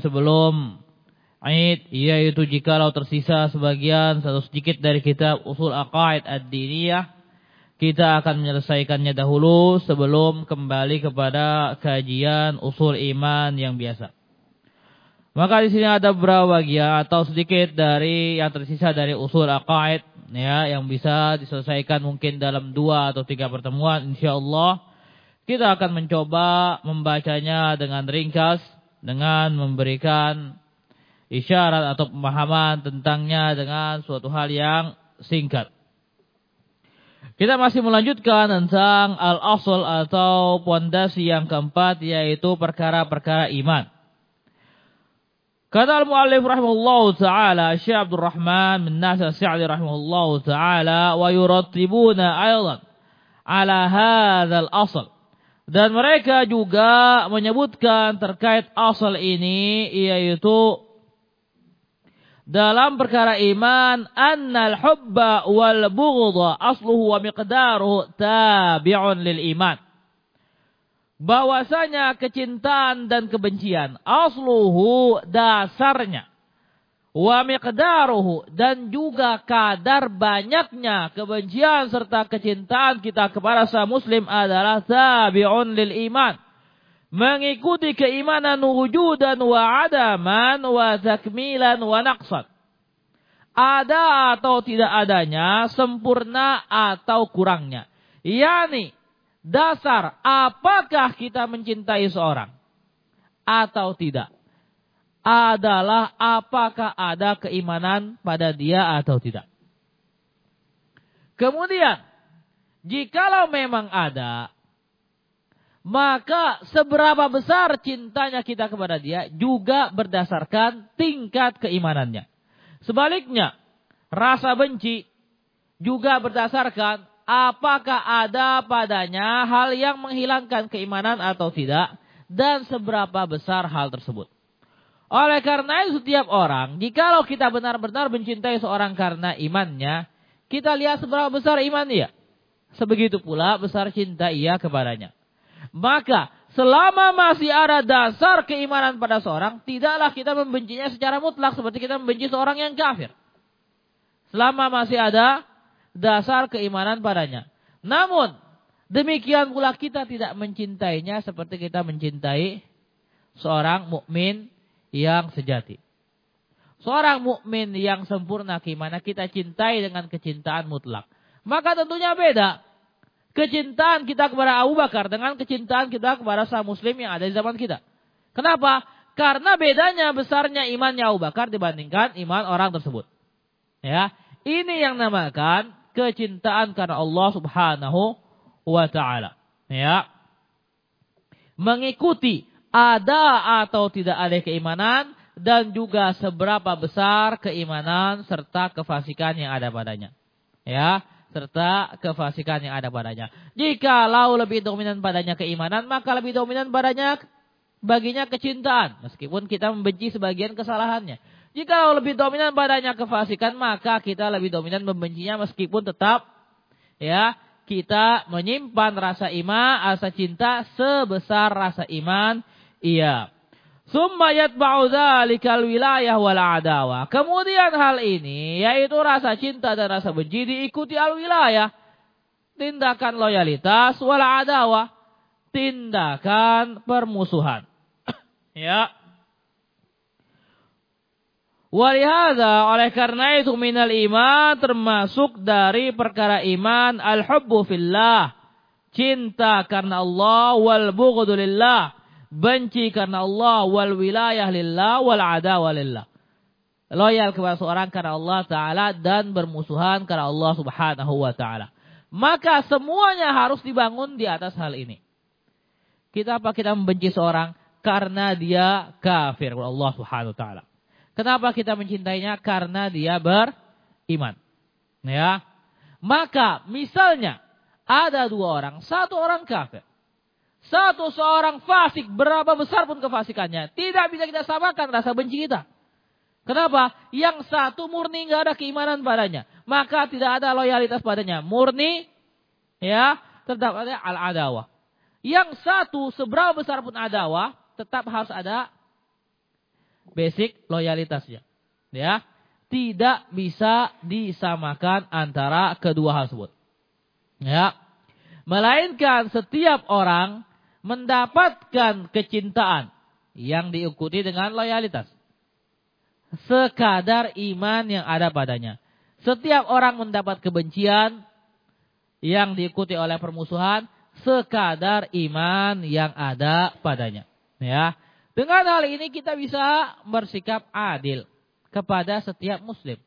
sebelum Aid, yaitu jikalau tersisa sebagian atau sedikit dari kitab usul aqaid ad-diniyah, kita akan menyelesaikannya dahulu sebelum kembali kepada kajian usul iman yang biasa. Maka di sini ada beberapa bagian atau sedikit dari yang tersisa dari usul aqaid ya yang bisa diselesaikan mungkin dalam dua atau tiga pertemuan insyaallah kita akan mencoba membacanya dengan ringkas dengan memberikan isyarat atau pemahaman tentangnya dengan suatu hal yang singkat. Kita masih melanjutkan tentang al-asl atau pondasi yang keempat yaitu perkara-perkara iman. Kata al-muallif rahimahullahu taala Syekh Abdul Rahman bin Nasir Sa'di rahimahullahu taala wa yurattibuna aidan ala hadzal asl dan mereka juga menyebutkan terkait asal ini yaitu dalam perkara iman annal hubba wal bughdha asluhu wa miqdaruhu tabi'un lil iman. Bahwasanya kecintaan dan kebencian asluhu dasarnya wa miqdaruhu dan juga kadar banyaknya kebencian serta kecintaan kita kepada sa muslim adalah tabi'un lil iman. Mengikuti keimanan wujudan wa adaman wa takmilan wa naqsan. Ada atau tidak adanya sempurna atau kurangnya. Yakni dasar apakah kita mencintai seorang atau tidak adalah apakah ada keimanan pada dia atau tidak. Kemudian, jikalau memang ada, maka seberapa besar cintanya kita kepada dia juga berdasarkan tingkat keimanannya. Sebaliknya, rasa benci juga berdasarkan apakah ada padanya hal yang menghilangkan keimanan atau tidak dan seberapa besar hal tersebut. Oleh karena itu setiap orang, jikalau kita benar-benar mencintai seorang karena imannya, kita lihat seberapa besar iman dia. Sebegitu pula besar cinta ia kepadanya. Maka selama masih ada dasar keimanan pada seorang, tidaklah kita membencinya secara mutlak seperti kita membenci seorang yang kafir. Selama masih ada dasar keimanan padanya. Namun, demikian pula kita tidak mencintainya seperti kita mencintai seorang mukmin yang sejati. Seorang mukmin yang sempurna keimanan kita cintai dengan kecintaan mutlak. Maka tentunya beda. Kecintaan kita kepada Abu Bakar dengan kecintaan kita kepada sah muslim yang ada di zaman kita. Kenapa? Karena bedanya besarnya imannya Abu Bakar dibandingkan iman orang tersebut. Ya, ini yang namakan kecintaan karena Allah Subhanahu wa taala. Ya. Mengikuti ada atau tidak ada keimanan dan juga seberapa besar keimanan serta kefasikan yang ada padanya. Ya, serta kefasikan yang ada padanya. Jika lau lebih dominan padanya keimanan, maka lebih dominan padanya baginya kecintaan, meskipun kita membenci sebagian kesalahannya. Jika lebih dominan padanya kefasikan, maka kita lebih dominan membencinya meskipun tetap ya kita menyimpan rasa iman, rasa cinta sebesar rasa iman Iya. Summa yatba'u dzalikal wilayah wal adawa. Kemudian hal ini yaitu rasa cinta dan rasa benci diikuti al wilayah. Tindakan loyalitas wal adawa. Tindakan permusuhan. ya. Walihada oleh karena itu minal iman termasuk dari perkara iman al-hubbu fillah. Cinta karena Allah wal bughdu lillah benci karena Allah wal wilayah lillah wal adawa lillah. Loyal kepada seorang karena Allah Ta'ala dan bermusuhan karena Allah Subhanahu wa Ta'ala. Maka semuanya harus dibangun di atas hal ini. Kita apa kita membenci seorang karena dia kafir kepada Allah Subhanahu wa Ta'ala. Kenapa kita mencintainya? Karena dia beriman. Ya. Maka misalnya ada dua orang, satu orang kafir. Satu seorang fasik, berapa besar pun kefasikannya. Tidak bisa kita samakan rasa benci kita. Kenapa? Yang satu murni nggak ada keimanan padanya. Maka tidak ada loyalitas padanya. Murni, ya, tetap ada al-adawa. Yang satu, seberapa besar pun adawa, tetap harus ada basic loyalitasnya. Ya. Tidak bisa disamakan antara kedua hal tersebut. Ya. Melainkan setiap orang mendapatkan kecintaan yang diikuti dengan loyalitas. Sekadar iman yang ada padanya. Setiap orang mendapat kebencian yang diikuti oleh permusuhan sekadar iman yang ada padanya. Ya. Dengan hal ini kita bisa bersikap adil kepada setiap muslim.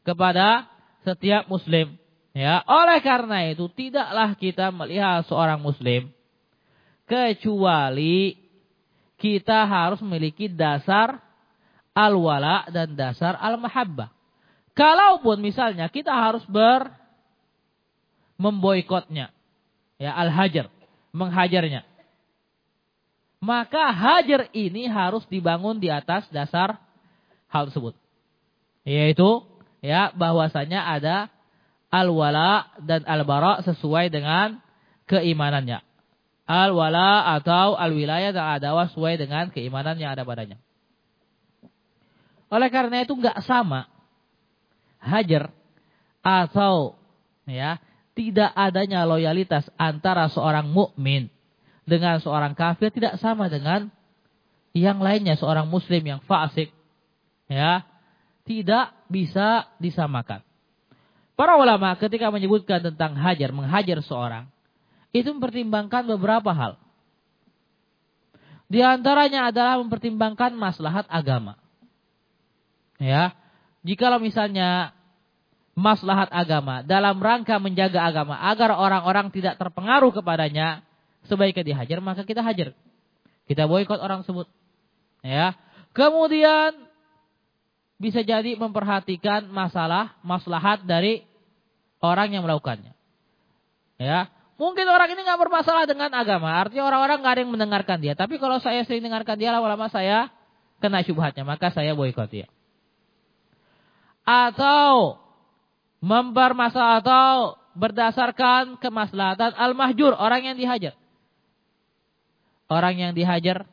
Kepada setiap muslim. Ya, oleh karena itu tidaklah kita melihat seorang muslim kecuali kita harus memiliki dasar al-wala dan dasar al-mahabbah. Kalaupun misalnya kita harus ber memboikotnya, ya al-hajar, menghajarnya. Maka hajar ini harus dibangun di atas dasar hal tersebut. Yaitu ya bahwasanya ada al-wala dan al-bara sesuai dengan keimanannya. Al-wala atau al-wilayah dan adawa sesuai dengan keimanan yang ada padanya. Oleh karena itu nggak sama hajar atau ya tidak adanya loyalitas antara seorang mukmin dengan seorang kafir tidak sama dengan yang lainnya seorang muslim yang fasik ya tidak bisa disamakan. Para ulama ketika menyebutkan tentang hajar menghajar seorang itu mempertimbangkan beberapa hal. Di antaranya adalah mempertimbangkan maslahat agama. Ya, jikalau misalnya maslahat agama dalam rangka menjaga agama agar orang-orang tidak terpengaruh kepadanya, sebaiknya dihajar maka kita hajar. Kita boikot orang tersebut. Ya. Kemudian bisa jadi memperhatikan masalah maslahat dari orang yang melakukannya. Ya, Mungkin orang ini nggak bermasalah dengan agama. Artinya orang-orang nggak ada yang mendengarkan dia. Tapi kalau saya sering dengarkan dia, lama-lama saya kena syubhatnya. Maka saya boikot dia. Atau mempermasalah atau berdasarkan kemaslahatan al-mahjur. Orang yang dihajar. Orang yang dihajar.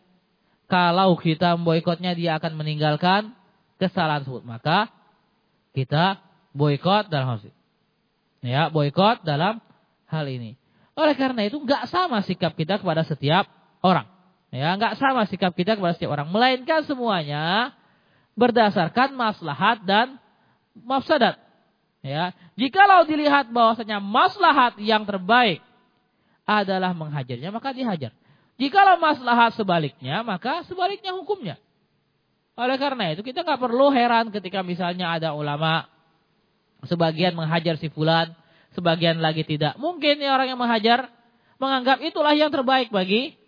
Kalau kita memboikotnya dia akan meninggalkan kesalahan tersebut. Maka kita boikot dalam hal ini. Ya, boikot dalam hal ini. Oleh karena itu nggak sama sikap kita kepada setiap orang. Ya, nggak sama sikap kita kepada setiap orang, melainkan semuanya berdasarkan maslahat dan mafsadat. Ya, jikalau dilihat bahwasanya maslahat yang terbaik adalah menghajarnya, maka dihajar. Jikalau maslahat sebaliknya, maka sebaliknya hukumnya. Oleh karena itu kita nggak perlu heran ketika misalnya ada ulama sebagian menghajar si fulan, sebagian lagi tidak. Mungkin ya orang yang menghajar menganggap itulah yang terbaik bagi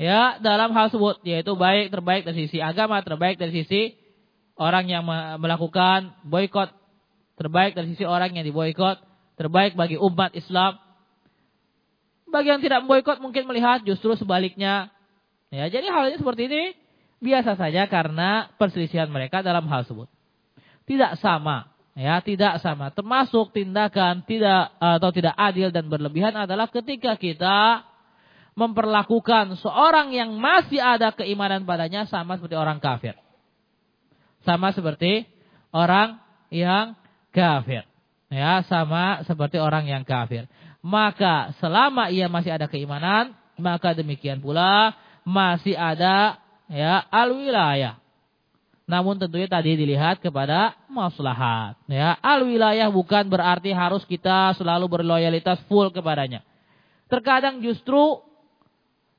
ya dalam hal tersebut yaitu baik terbaik dari sisi agama, terbaik dari sisi orang yang melakukan boykot, terbaik dari sisi orang yang diboykot, terbaik bagi umat Islam. Bagi yang tidak memboikot mungkin melihat justru sebaliknya. Ya, jadi hal ini seperti ini biasa saja karena perselisihan mereka dalam hal tersebut. Tidak sama ya tidak sama. Termasuk tindakan tidak atau tidak adil dan berlebihan adalah ketika kita memperlakukan seorang yang masih ada keimanan padanya sama seperti orang kafir. Sama seperti orang yang kafir. Ya, sama seperti orang yang kafir. Maka selama ia masih ada keimanan, maka demikian pula masih ada ya al-wilayah namun tentunya tadi dilihat kepada maslahat. Ya, al wilayah bukan berarti harus kita selalu berloyalitas full kepadanya. Terkadang justru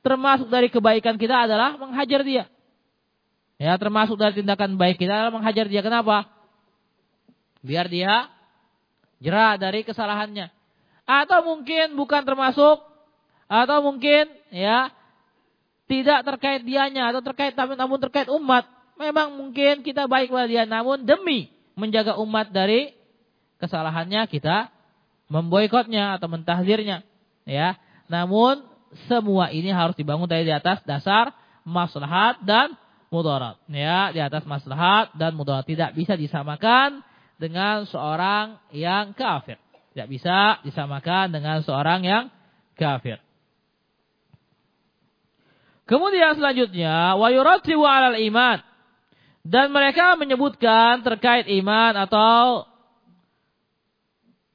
termasuk dari kebaikan kita adalah menghajar dia. Ya, termasuk dari tindakan baik kita adalah menghajar dia. Kenapa? Biar dia jerah dari kesalahannya. Atau mungkin bukan termasuk atau mungkin ya tidak terkait dianya atau terkait namun terkait umat memang mungkin kita baik kepada dia, namun demi menjaga umat dari kesalahannya kita memboikotnya atau mentahdirnya, ya. Namun semua ini harus dibangun dari di atas dasar maslahat dan mudarat, ya, di atas maslahat dan mudarat tidak bisa disamakan dengan seorang yang kafir. Tidak bisa disamakan dengan seorang yang kafir. Kemudian selanjutnya wa yuratibu 'alal iman Dan mereka menyebutkan terkait iman atau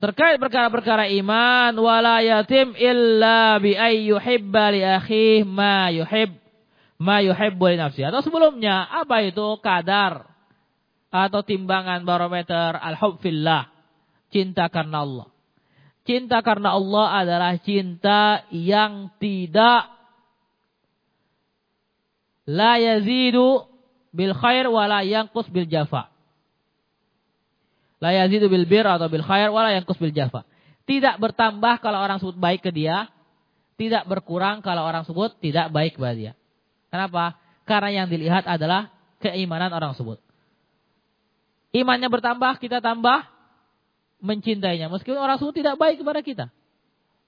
terkait perkara-perkara iman wala yatim illa bi ay yuhibba li akhih ma yuhib ma yuhibbu li nafsi. Atau sebelumnya apa itu kadar atau timbangan barometer al-hub cinta karena Allah. Cinta karena Allah adalah cinta yang tidak la yazidu bil khair wala yanqus bil jafa. La yazidu bil bir atau bil khair wala yanqus bil jafa. Tidak bertambah kalau orang sebut baik ke dia, tidak berkurang kalau orang sebut tidak baik kepada dia. Kenapa? Karena yang dilihat adalah keimanan orang sebut. Imannya bertambah, kita tambah mencintainya. Meskipun orang sebut tidak baik kepada kita.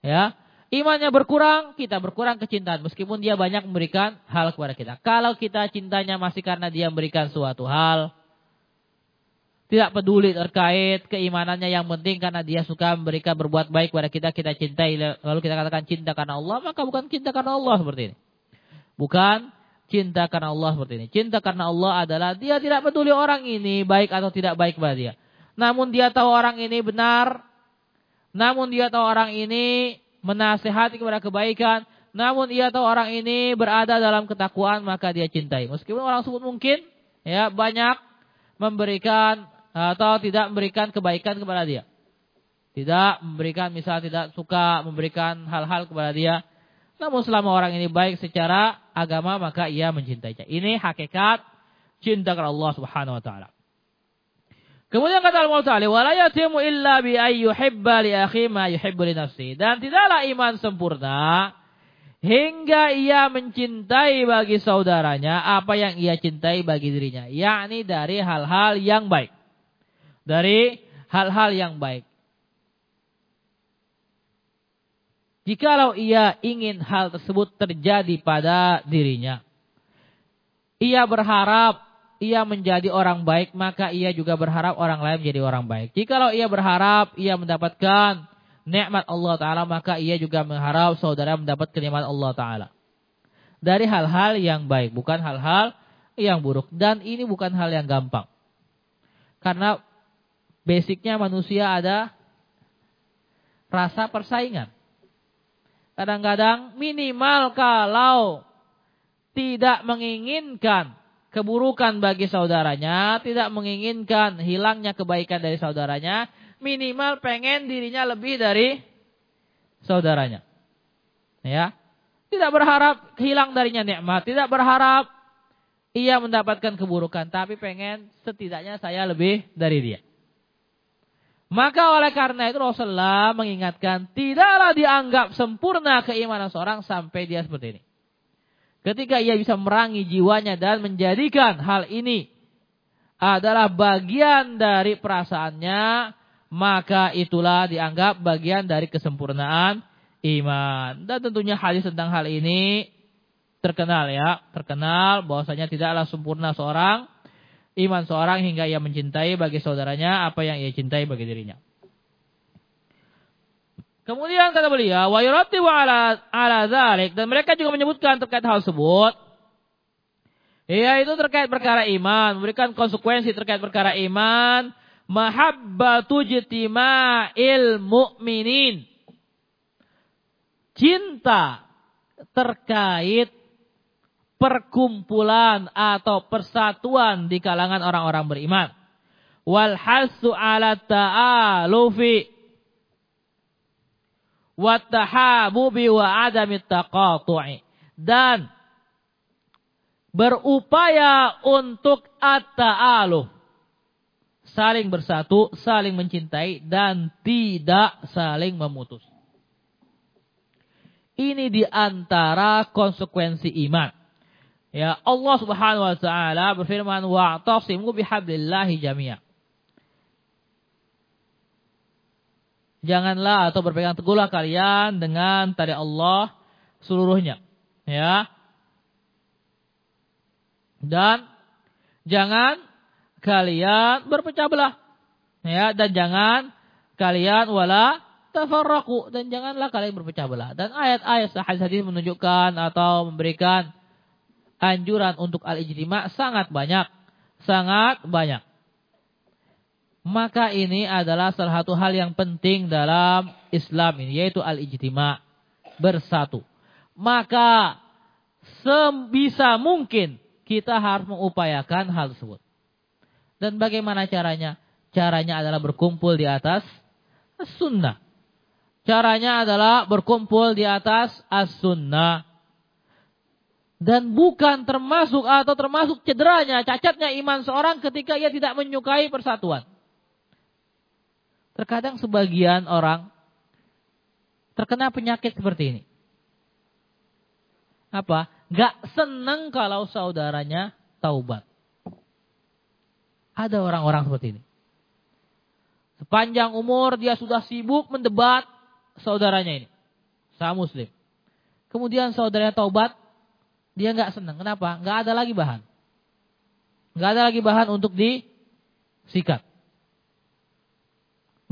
Ya, Imannya berkurang, kita berkurang kecintaan. Meskipun dia banyak memberikan hal kepada kita. Kalau kita cintanya masih karena dia memberikan suatu hal. Tidak peduli terkait keimanannya yang penting karena dia suka memberikan berbuat baik kepada kita. Kita cintai. Lalu kita katakan cinta karena Allah. Maka bukan cinta karena Allah seperti ini. Bukan cinta karena Allah seperti ini. Cinta karena Allah adalah dia tidak peduli orang ini baik atau tidak baik kepada dia. Namun dia tahu orang ini benar. Namun dia tahu orang ini menasehati kepada kebaikan, namun ia tahu orang ini berada dalam ketakwaan maka dia cintai. Meskipun orang sebut mungkin ya banyak memberikan atau tidak memberikan kebaikan kepada dia. Tidak memberikan misal tidak suka memberikan hal-hal kepada dia. Namun selama orang ini baik secara agama maka ia mencintainya. Ini hakikat cinta kepada Allah Subhanahu wa taala. Kemudian kata Al-Mu'tali, "Wala yatimu illa bi ayyuhibba li akhi ma yuhibbu li nafsi." Dan tidaklah iman sempurna hingga ia mencintai bagi saudaranya apa yang ia cintai bagi dirinya, yakni dari hal-hal yang baik. Dari hal-hal yang baik. Jikalau ia ingin hal tersebut terjadi pada dirinya, ia berharap ia menjadi orang baik, maka ia juga berharap orang lain menjadi orang baik. Jikalau ia berharap ia mendapatkan nikmat Allah Ta'ala, maka ia juga mengharap saudara mendapat kenikmatan Allah Ta'ala. Dari hal-hal yang baik, bukan hal-hal yang buruk. Dan ini bukan hal yang gampang. Karena basicnya manusia ada rasa persaingan. Kadang-kadang minimal kalau tidak menginginkan keburukan bagi saudaranya, tidak menginginkan hilangnya kebaikan dari saudaranya, minimal pengen dirinya lebih dari saudaranya. Ya. Tidak berharap hilang darinya nikmat, tidak berharap ia mendapatkan keburukan, tapi pengen setidaknya saya lebih dari dia. Maka oleh karena itu Rasulullah mengingatkan tidaklah dianggap sempurna keimanan seorang sampai dia seperti ini. Ketika ia bisa merangi jiwanya dan menjadikan hal ini adalah bagian dari perasaannya, maka itulah dianggap bagian dari kesempurnaan iman. Dan tentunya hadis tentang hal ini terkenal ya, terkenal bahwasanya tidaklah sempurna seorang iman seorang hingga ia mencintai bagi saudaranya apa yang ia cintai bagi dirinya. Kemudian kata beliau, wa yurattibu ala ala dzalik dan mereka juga menyebutkan terkait hal tersebut yaitu terkait perkara iman, memberikan konsekuensi terkait perkara iman, mahabbatu jitima'il mu'minin. Cinta terkait perkumpulan atau persatuan di kalangan orang-orang beriman. Wal hasu ala ta'alufi wa dan berupaya untuk at-ta'aluh saling bersatu, saling mencintai dan tidak saling memutus. Ini di antara konsekuensi iman. Ya, Allah Subhanahu wa taala berfirman wa'tasimu bihablillahi jami'a. Janganlah atau berpegang teguhlah kalian dengan tali Allah seluruhnya. Ya. Dan jangan kalian berpecah belah. Ya, dan jangan kalian wala tafarraqu dan janganlah kalian berpecah belah. Dan ayat-ayat hadis-hadis menunjukkan atau memberikan anjuran untuk al-ijtima sangat banyak. sangat banyak. Maka ini adalah salah satu hal yang penting dalam Islam ini, yaitu al-ijtima, bersatu. Maka sebisa mungkin kita harus mengupayakan hal tersebut. Dan bagaimana caranya? Caranya adalah berkumpul di atas sunnah. Caranya adalah berkumpul di atas as-sunnah. Dan bukan termasuk atau termasuk cederanya, cacatnya iman seorang ketika ia tidak menyukai persatuan. Terkadang sebagian orang terkena penyakit seperti ini. Apa? Gak senang kalau saudaranya taubat. Ada orang-orang seperti ini. Sepanjang umur dia sudah sibuk mendebat saudaranya ini. Sama muslim. Kemudian saudaranya taubat, dia nggak senang. Kenapa? Nggak ada lagi bahan. Nggak ada lagi bahan untuk disikat.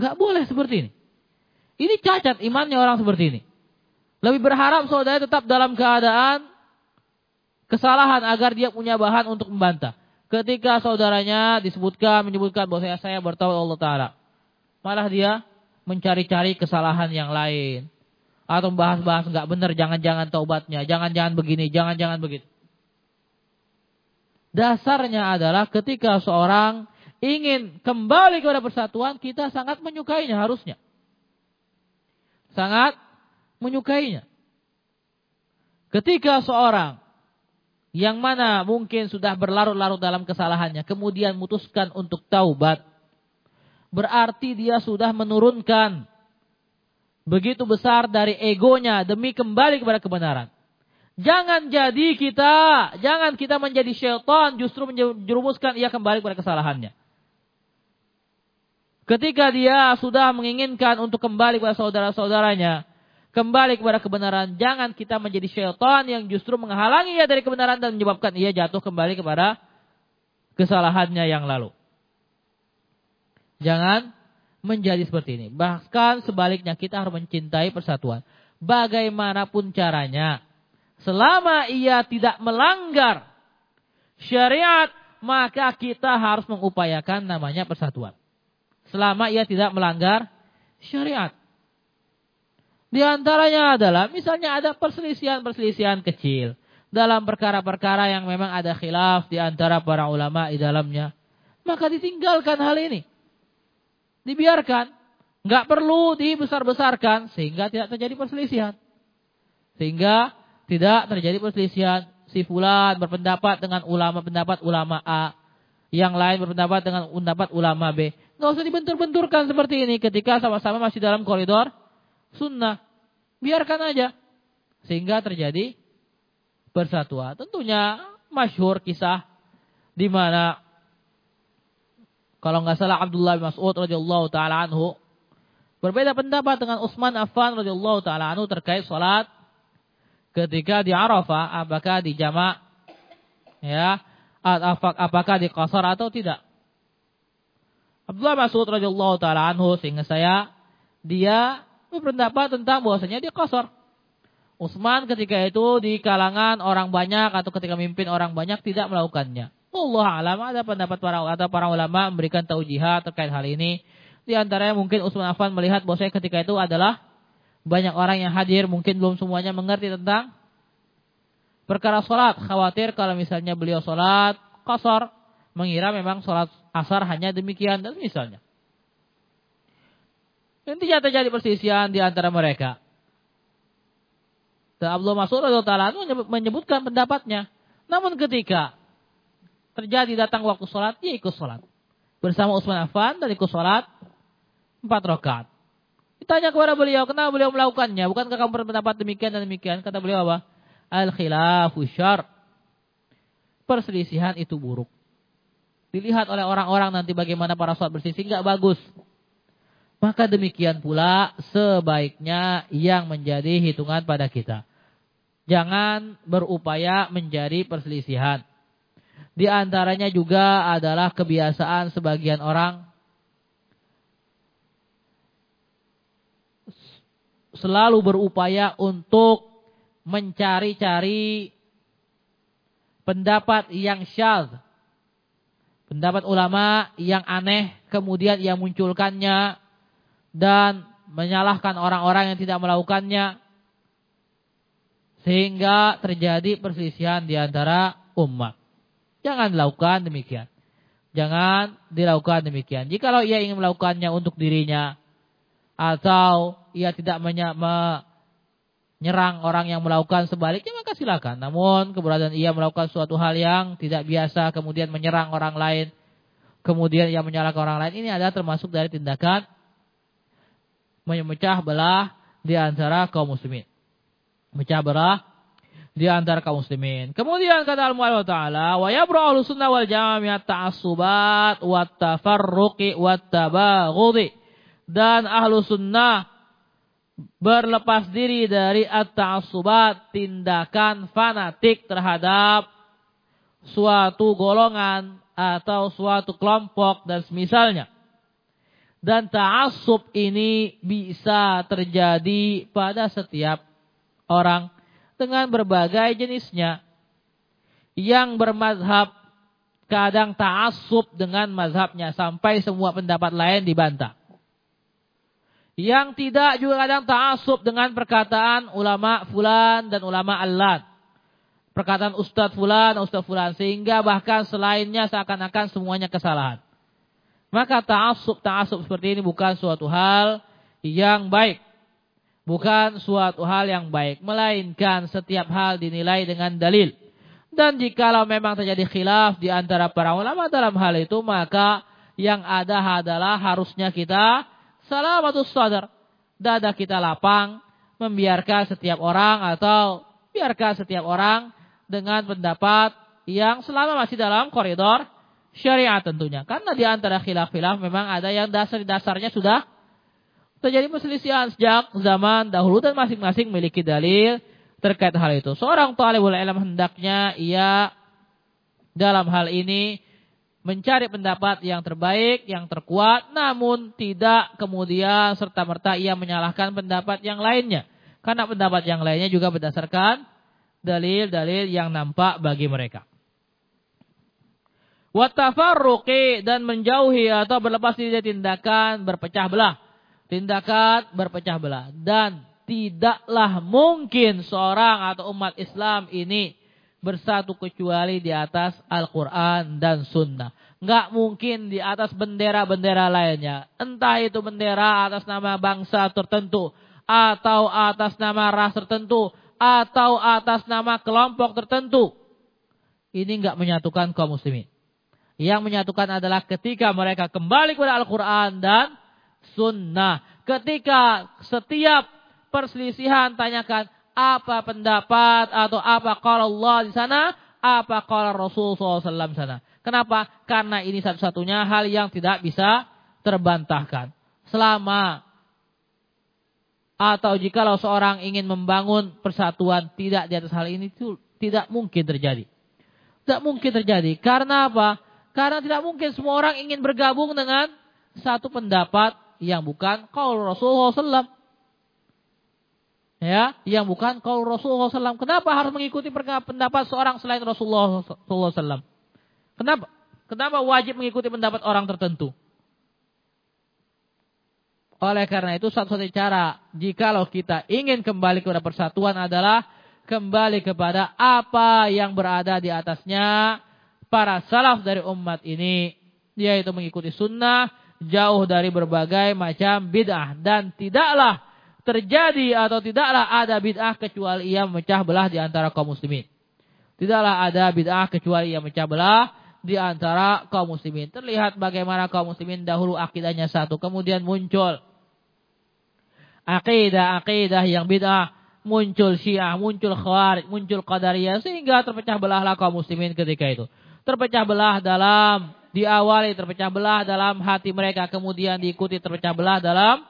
Nggak boleh seperti ini. Ini cacat imannya orang seperti ini. Lebih berharap saudara tetap dalam keadaan kesalahan agar dia punya bahan untuk membantah. Ketika saudaranya disebutkan, menyebutkan bahwa saya, saya bertawad Allah Ta'ala. Malah dia mencari-cari kesalahan yang lain atau bahas-bahas nggak benar, jangan-jangan taubatnya, jangan-jangan begini, jangan-jangan begitu. Dasarnya adalah ketika seorang ingin kembali kepada persatuan, kita sangat menyukainya harusnya. Sangat menyukainya. Ketika seorang yang mana mungkin sudah berlarut-larut dalam kesalahannya, kemudian memutuskan untuk taubat, berarti dia sudah menurunkan begitu besar dari egonya demi kembali kepada kebenaran. Jangan jadi kita, jangan kita menjadi syaitan justru menjerumuskan ia kembali kepada kesalahannya. Ketika dia sudah menginginkan untuk kembali kepada saudara-saudaranya, kembali kepada kebenaran, jangan kita menjadi syaitan yang justru menghalangi ia dari kebenaran dan menyebabkan ia jatuh kembali kepada kesalahannya yang lalu. Jangan menjadi seperti ini. Bahkan sebaliknya kita harus mencintai persatuan. Bagaimanapun caranya. Selama ia tidak melanggar syariat, maka kita harus mengupayakan namanya persatuan. Selama ia tidak melanggar syariat. Di antaranya adalah misalnya ada perselisihan-perselisihan kecil dalam perkara-perkara yang memang ada khilaf di antara para ulama di dalamnya, maka ditinggalkan hal ini dibiarkan. Nggak perlu dibesar-besarkan sehingga tidak terjadi perselisihan. Sehingga tidak terjadi perselisihan. Si fulan berpendapat dengan ulama pendapat ulama A. Yang lain berpendapat dengan pendapat ulama B. Nggak usah dibentur-benturkan seperti ini ketika sama-sama masih dalam koridor sunnah. Biarkan aja. Sehingga terjadi persatuan. Tentunya masyhur kisah di mana kalau nggak salah Abdullah bin Mas'ud radhiyallahu taala anhu berbeda pendapat dengan Utsman Affan radhiyallahu taala anhu terkait salat ketika di Arafah apakah di jamak ya apakah di qasar atau tidak. Abdullah Mas'ud radhiyallahu taala anhu sehingga saya dia berpendapat tentang bahwasanya dia qasar. Utsman ketika itu di kalangan orang banyak atau ketika mimpin orang banyak tidak melakukannya. Allah alam ada pendapat para atau para ulama memberikan taujihat terkait hal ini. Di antaranya mungkin Utsman Affan melihat bahwa saya ketika itu adalah banyak orang yang hadir mungkin belum semuanya mengerti tentang perkara sholat. Khawatir kalau misalnya beliau sholat kosor mengira memang sholat asar hanya demikian dan misalnya. Intinya terjadi persisian di antara mereka. Dan Abdullah Mas'ud menyebutkan pendapatnya. Namun ketika terjadi datang waktu sholat, dia ikut sholat. Bersama Utsman Affan dan ikut sholat empat rakaat. Ditanya kepada beliau, kenapa beliau melakukannya? Bukankah kamu berpendapat demikian dan demikian? Kata beliau apa? Al-khilafu syar. Perselisihan itu buruk. Dilihat oleh orang-orang nanti bagaimana para sholat bersisi, nggak bagus. Maka demikian pula sebaiknya yang menjadi hitungan pada kita. Jangan berupaya menjadi perselisihan. Di antaranya juga adalah kebiasaan sebagian orang selalu berupaya untuk mencari-cari pendapat yang syaz. Pendapat ulama yang aneh kemudian ia munculkannya dan menyalahkan orang-orang yang tidak melakukannya sehingga terjadi perselisihan di antara umat. Jangan dilakukan demikian. Jangan dilakukan demikian. Jikalau ia ingin melakukannya untuk dirinya atau ia tidak menyerang orang yang melakukan sebaliknya maka silakan. Namun keberadaan ia melakukan suatu hal yang tidak biasa kemudian menyerang orang lain, kemudian ia menyalahkan orang lain ini adalah termasuk dari tindakan memecah belah di antara kaum muslimin. Memecah belah di antara kaum muslimin. Kemudian kata Allah Ta'ala, wa yabra'u sunnah wal jamaah ta'assubat wa tafarruqi wa tabaghudi. Dan ahlu sunnah berlepas diri dari at-ta'assubat, tindakan fanatik terhadap suatu golongan atau suatu kelompok dan semisalnya. Dan ta'assub ini bisa terjadi pada setiap orang dengan berbagai jenisnya. Yang bermazhab kadang ta'assub dengan mazhabnya sampai semua pendapat lain dibantah. Yang tidak juga kadang ta'assub dengan perkataan ulama fulan dan ulama allat. Perkataan ustadz fulan, ustadz fulan. Sehingga bahkan selainnya seakan-akan semuanya kesalahan. Maka ta'assub, ta'assub seperti ini bukan suatu hal yang baik bukan suatu hal yang baik, melainkan setiap hal dinilai dengan dalil. Dan jikalau memang terjadi khilaf di antara para ulama dalam hal itu, maka yang ada adalah harusnya kita salamatus sadar. Dada kita lapang, membiarkan setiap orang atau biarkan setiap orang dengan pendapat yang selama masih dalam koridor syariat tentunya. Karena di antara khilaf-khilaf memang ada yang dasar-dasarnya sudah terjadi perselisihan sejak zaman dahulu dan masing-masing memiliki dalil terkait hal itu. Seorang talibul ilm hendaknya ia dalam hal ini mencari pendapat yang terbaik, yang terkuat, namun tidak kemudian serta-merta ia menyalahkan pendapat yang lainnya. Karena pendapat yang lainnya juga berdasarkan dalil-dalil yang nampak bagi mereka. Watafarruqi dan menjauhi atau berlepas diri dari tindakan berpecah belah tindakan berpecah belah dan tidaklah mungkin seorang atau umat Islam ini bersatu kecuali di atas Al-Quran dan Sunnah. Nggak mungkin di atas bendera-bendera lainnya. Entah itu bendera atas nama bangsa tertentu. Atau atas nama ras tertentu. Atau atas nama kelompok tertentu. Ini nggak menyatukan kaum muslimin. Yang menyatukan adalah ketika mereka kembali kepada Al-Quran dan sunnah. Ketika setiap perselisihan tanyakan apa pendapat atau apa kalau Allah di sana, apa kalau Rasul SAW di sana. Kenapa? Karena ini satu-satunya hal yang tidak bisa terbantahkan. Selama atau jikalau seorang ingin membangun persatuan tidak di atas hal ini itu tidak mungkin terjadi. Tidak mungkin terjadi. Karena apa? Karena tidak mungkin semua orang ingin bergabung dengan satu pendapat yang bukan kaul Rasulullah SAW. Ya, yang bukan kaul Rasulullah SAW. Kenapa harus mengikuti pendapat seorang selain Rasulullah SAW? Kenapa? Kenapa wajib mengikuti pendapat orang tertentu? Oleh karena itu satu-satunya cara jikalau kita ingin kembali kepada persatuan adalah kembali kepada apa yang berada di atasnya para salaf dari umat ini yaitu mengikuti sunnah jauh dari berbagai macam bid'ah dan tidaklah terjadi atau tidaklah ada bid'ah kecuali ia memecah belah di antara kaum muslimin. Tidaklah ada bid'ah kecuali ia memecah belah di antara kaum muslimin. Terlihat bagaimana kaum muslimin dahulu akidahnya satu, kemudian muncul akidah-akidah yang bid'ah, muncul Syiah, muncul Khawarij, muncul Qadariyah sehingga terpecah belahlah kaum muslimin ketika itu. Terpecah belah dalam diawali terpecah belah dalam hati mereka, kemudian diikuti terpecah belah dalam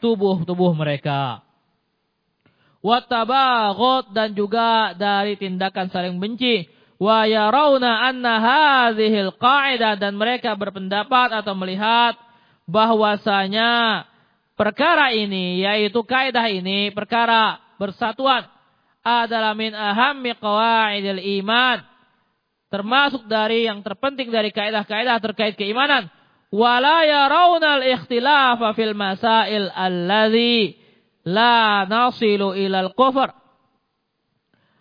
tubuh-tubuh mereka. Wattabaghut dan juga dari tindakan saling benci. Wa yarawna anna hadhil qa'idah dan mereka berpendapat atau melihat bahwasanya perkara ini yaitu kaidah ini perkara bersatuan adalah min ahammi qawaidil iman termasuk dari yang terpenting dari kaidah-kaidah terkait keimanan wala yarawna al-ikhtilafa fil masail alladhi la nasilu ilal kufr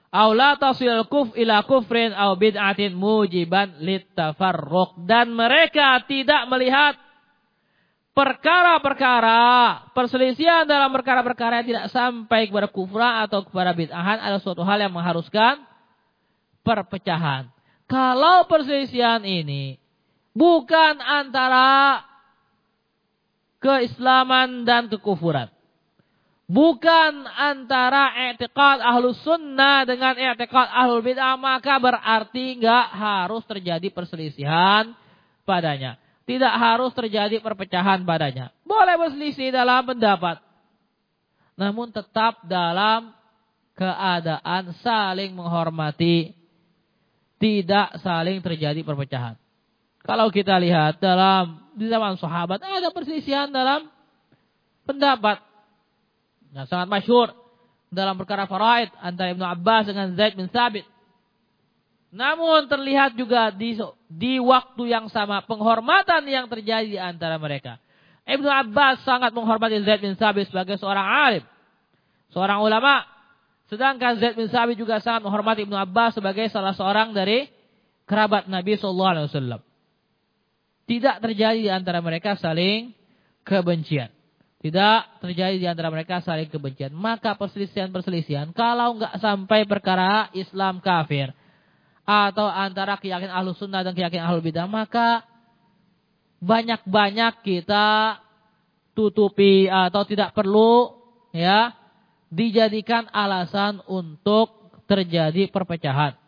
aw la tasil kuf ila kufrin aw bid'atin mujiban litafarruq dan mereka tidak melihat perkara-perkara perselisihan dalam perkara-perkara yang tidak sampai kepada kufra atau kepada bid'ahan adalah suatu hal yang mengharuskan perpecahan. Kalau perselisihan ini bukan antara keislaman dan kekufuran bukan antara i'tiqad ahlus sunnah dengan i'tiqad ahlul bid'ah maka berarti nggak harus terjadi perselisihan padanya. Tidak harus terjadi perpecahan padanya. Boleh berselisih dalam pendapat. Namun tetap dalam keadaan saling menghormati. Tidak saling terjadi perpecahan. Kalau kita lihat dalam di zaman sahabat ada perselisihan dalam pendapat yang sangat masyhur dalam perkara faraid antara Ibnu Abbas dengan Zaid bin Sabit. Namun terlihat juga di, di waktu yang sama penghormatan yang terjadi di antara mereka. Ibnu Abbas sangat menghormati Zaid bin Sabit sebagai seorang alim, seorang ulama. Sedangkan Zaid bin Sabit juga sangat menghormati Ibnu Abbas sebagai salah seorang dari kerabat Nabi Shallallahu Alaihi Wasallam. Tidak terjadi di antara mereka saling kebencian. Tidak terjadi di antara mereka saling kebencian. Maka perselisihan-perselisihan kalau nggak sampai perkara Islam kafir atau antara keyakinan ahlu sunnah dan keyakinan ahlu bidah maka banyak-banyak kita tutupi atau tidak perlu ya dijadikan alasan untuk terjadi perpecahan.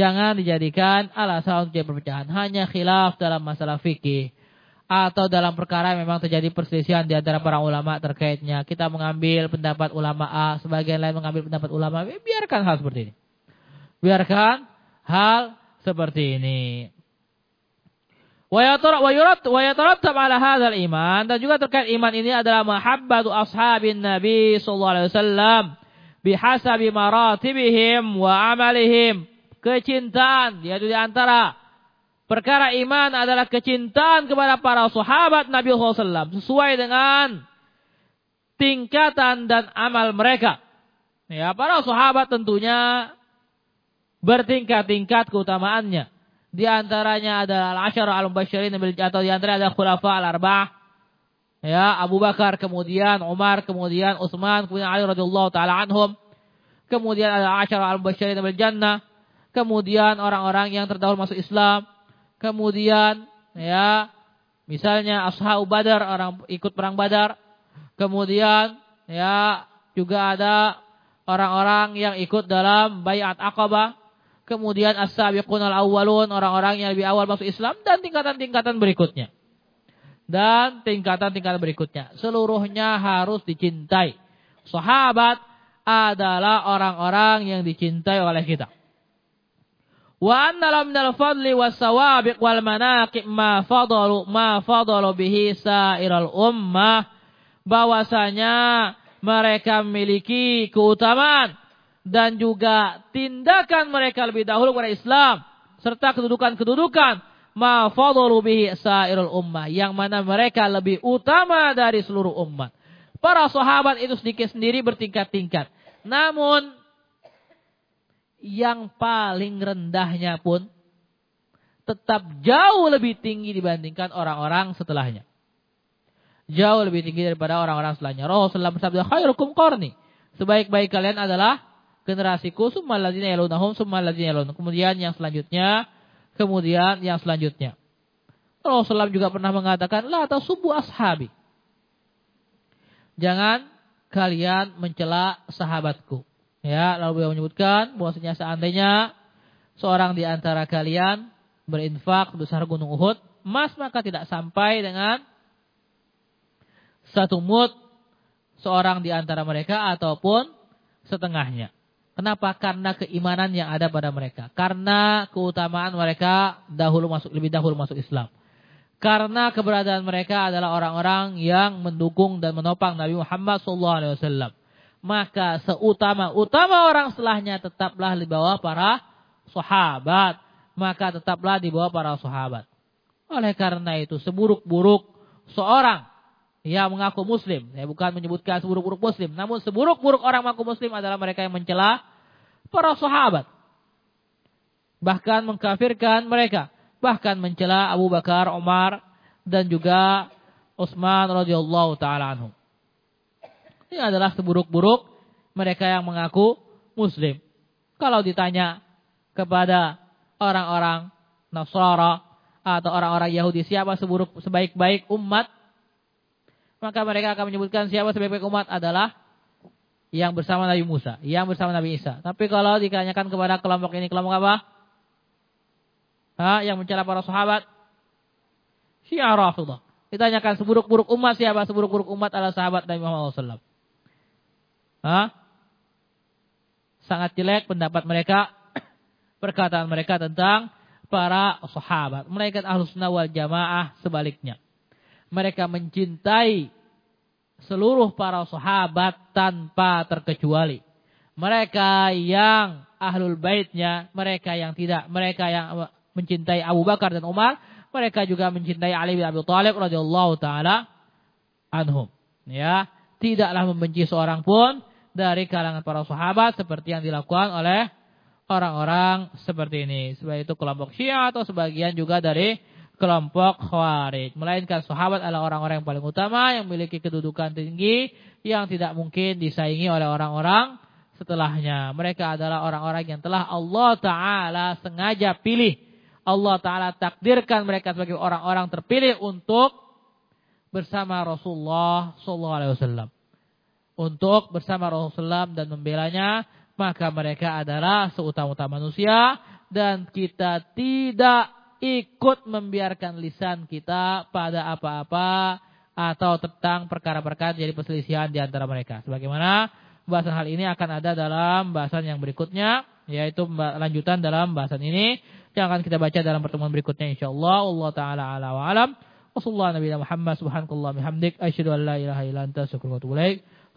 Jangan dijadikan alasan untuk terjadi perpecahan. Hanya khilaf dalam masalah fikih atau dalam perkara memang terjadi perselisihan di antara para ulama terkaitnya. Kita mengambil pendapat ulama A, sebagian lain mengambil pendapat ulama B. Biarkan hal seperti ini. Biarkan hal seperti ini. Wa yatarattab ala hadzal iman dan juga terkait iman ini adalah mahabbatu ashabin Nabi sallallahu alaihi wasallam bihasabi maratibihim wa amalihim. Kecintaan yaitu di antara Perkara iman adalah kecintaan kepada para sahabat Nabi SAW. Sesuai dengan tingkatan dan amal mereka. Ya, para sahabat tentunya bertingkat-tingkat keutamaannya. Di antaranya adalah al-asyara al-mubasyirin atau di antaranya ada khulafa al-arba'ah. Ya, Abu Bakar, kemudian Umar, kemudian Utsman, kemudian Ali radhiyallahu taala anhum. Kemudian ada asyara al-mubasyirin bil jannah. Kemudian orang-orang yang terdahulu masuk Islam kemudian ya misalnya ashab Badar orang ikut perang Badar, kemudian ya juga ada orang-orang yang ikut dalam bayat Aqabah, kemudian as-sabiqun al-awwalun orang-orang yang lebih awal masuk Islam dan tingkatan-tingkatan berikutnya. Dan tingkatan-tingkatan berikutnya. Seluruhnya harus dicintai. Sahabat adalah orang-orang yang dicintai oleh kita. Wa anna lam minal fadli was sawabiq wal manaqib ma fadalu ma fadalu bihi sairal ummah bahwasanya mereka memiliki keutamaan dan juga tindakan mereka lebih dahulu kepada Islam serta kedudukan-kedudukan ma fadalu bihi sairul ummah yang mana mereka lebih utama dari seluruh umat. Para sahabat itu sedikit sendiri bertingkat-tingkat. Namun yang paling rendahnya pun tetap jauh lebih tinggi dibandingkan orang-orang setelahnya. Jauh lebih tinggi daripada orang-orang setelahnya. Rasulullah bersabda, khairukum qarni. Sebaik-baik kalian adalah generasiku, summa ladzina yalunahum, summa ladzina yalunahum. Kemudian yang selanjutnya, kemudian yang selanjutnya. Rasulullah juga pernah mengatakan, la tasubu ashabi. Jangan kalian mencela sahabatku. Ya, lalu beliau menyebutkan bahwasanya seandainya seorang di antara kalian berinfak besar gunung Uhud, emas maka tidak sampai dengan satu mut seorang di antara mereka ataupun setengahnya. Kenapa? Karena keimanan yang ada pada mereka. Karena keutamaan mereka dahulu masuk lebih dahulu masuk Islam. Karena keberadaan mereka adalah orang-orang yang mendukung dan menopang Nabi Muhammad SAW maka seutama-utama orang setelahnya tetaplah di bawah para sahabat. maka tetaplah di bawah para sahabat. Oleh karena itu seburuk-buruk seorang yang mengaku muslim, saya bukan menyebutkan seburuk-buruk muslim, namun seburuk-buruk orang mengaku muslim adalah mereka yang mencela para sahabat. Bahkan mengkafirkan mereka, bahkan mencela Abu Bakar, Umar dan juga Utsman radhiyallahu taala anhu. Ini adalah seburuk-buruk mereka yang mengaku muslim. Kalau ditanya kepada orang-orang Nasara atau orang-orang Yahudi siapa seburuk sebaik-baik umat maka mereka akan menyebutkan siapa sebaik-baik umat adalah yang bersama Nabi Musa, yang bersama Nabi Isa. Tapi kalau ditanyakan kepada kelompok ini, kelompok apa? Ha, yang mencela para sahabat? Syiah Rasulullah. Ditanyakan seburuk-buruk umat siapa? Seburuk-buruk umat adalah sahabat Nabi Muhammad SAW. Ha? Sangat jelek pendapat mereka, perkataan mereka tentang para sahabat. Mereka ahlus wal jamaah sebaliknya. Mereka mencintai seluruh para sahabat tanpa terkecuali. Mereka yang ahlul baitnya, mereka yang tidak, mereka yang mencintai Abu Bakar dan Umar, mereka juga mencintai Ali bin Abi Thalib radhiyallahu taala anhum. Ya, tidaklah membenci seorang pun dari kalangan para sahabat seperti yang dilakukan oleh orang-orang seperti ini. Sebagai itu kelompok Syiah atau sebagian juga dari kelompok Khawarij. Melainkan sahabat adalah orang-orang yang paling utama yang memiliki kedudukan tinggi yang tidak mungkin disaingi oleh orang-orang setelahnya. Mereka adalah orang-orang yang telah Allah Ta'ala sengaja pilih. Allah Ta'ala takdirkan mereka sebagai orang-orang terpilih untuk bersama Rasulullah SAW. Untuk bersama Rasulullah dan membelanya maka mereka adalah seutama-utama manusia dan kita tidak ikut membiarkan lisan kita pada apa-apa atau tentang perkara-perkara jadi perselisihan di antara mereka. Sebagaimana bahasan hal ini akan ada dalam bahasan yang berikutnya, yaitu lanjutan dalam bahasan ini yang akan kita baca dalam pertemuan berikutnya insyaallah. Allah taala ala wa alam. Wassallallahu Nabi Muhammad subhanakallah bihamdik asyhadu an la ilaha illa wa atubu.